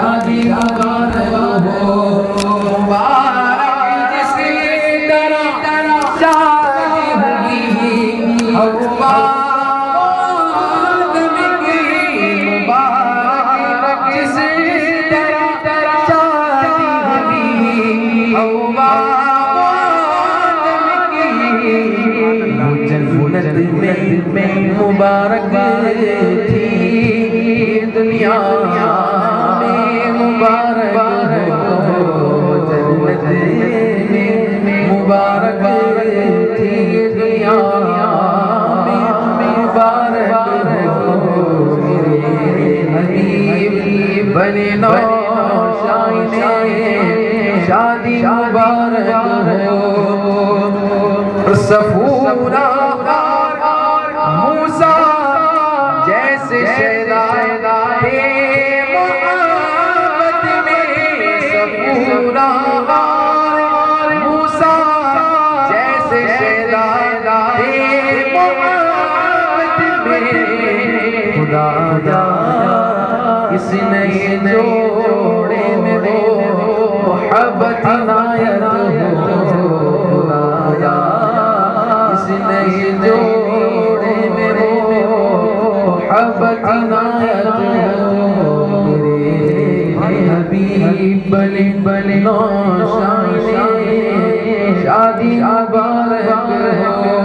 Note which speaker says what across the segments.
Speaker 1: شادی مبارک ہو جس طرح شادی ہوگی مبارک جس طرح شادی ہوگی میں مبارک نو شائن شادی مبارک ہو۔ سفورا موسیٰ جیسے شہدا تھے۔ محبت میں سفورا موسیٰ جیسے شہدا محبت میں خدا اس نئے جوڑے میں محبت عنایت ہو خدا جا اس نئے جوڑے میں محبت عنایت ہو، میرے حبیب بلے بلے نو شادی مبارک ہو۔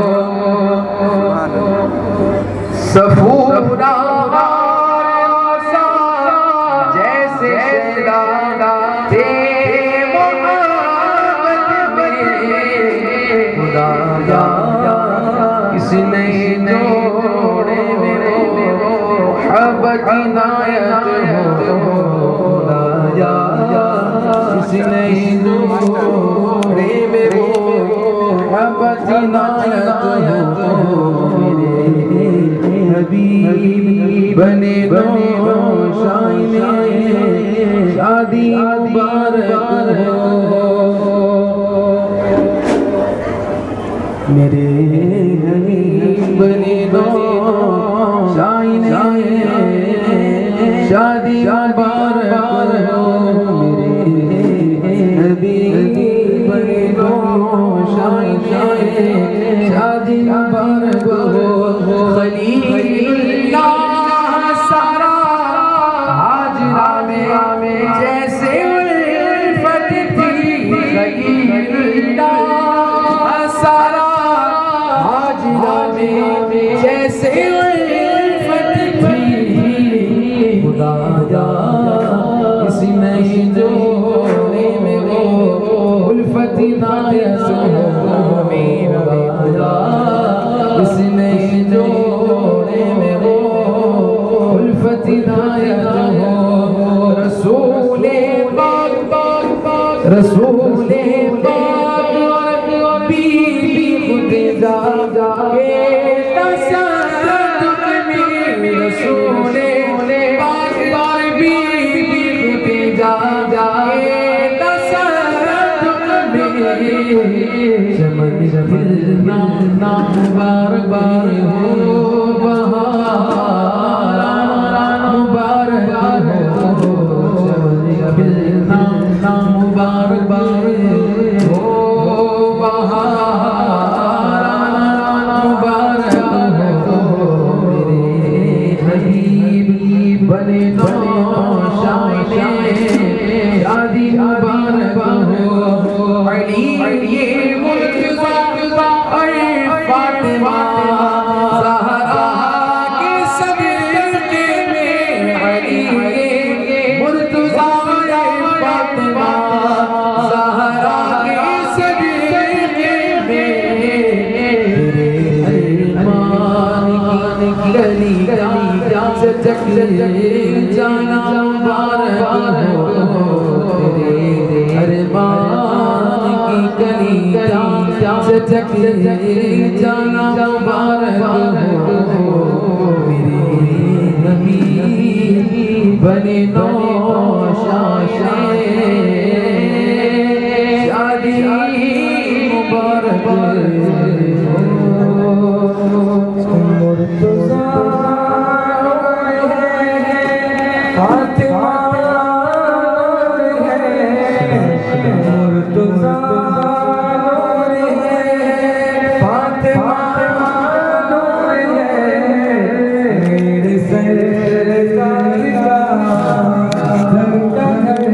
Speaker 1: سفورا بنے بنے دو شائن شادی مبارک ہو۔ میرے حبیب بنے دو شائن شادی مبارک ہو۔ تھی خدا جا کسی میں وہ الفت میرا اس نے جوڑے میں وہ الفت عنایت ہو رسول پاک، رسول بار بار ہو بہار مبارک ہو نام بار بار ہو بہار مبارک ہو میرے حبیب بنے نو شائن شادی مبارک تک جانا مبارک ہو تیرے ارمان کی جانا مبارک ہو بنے
Speaker 2: نو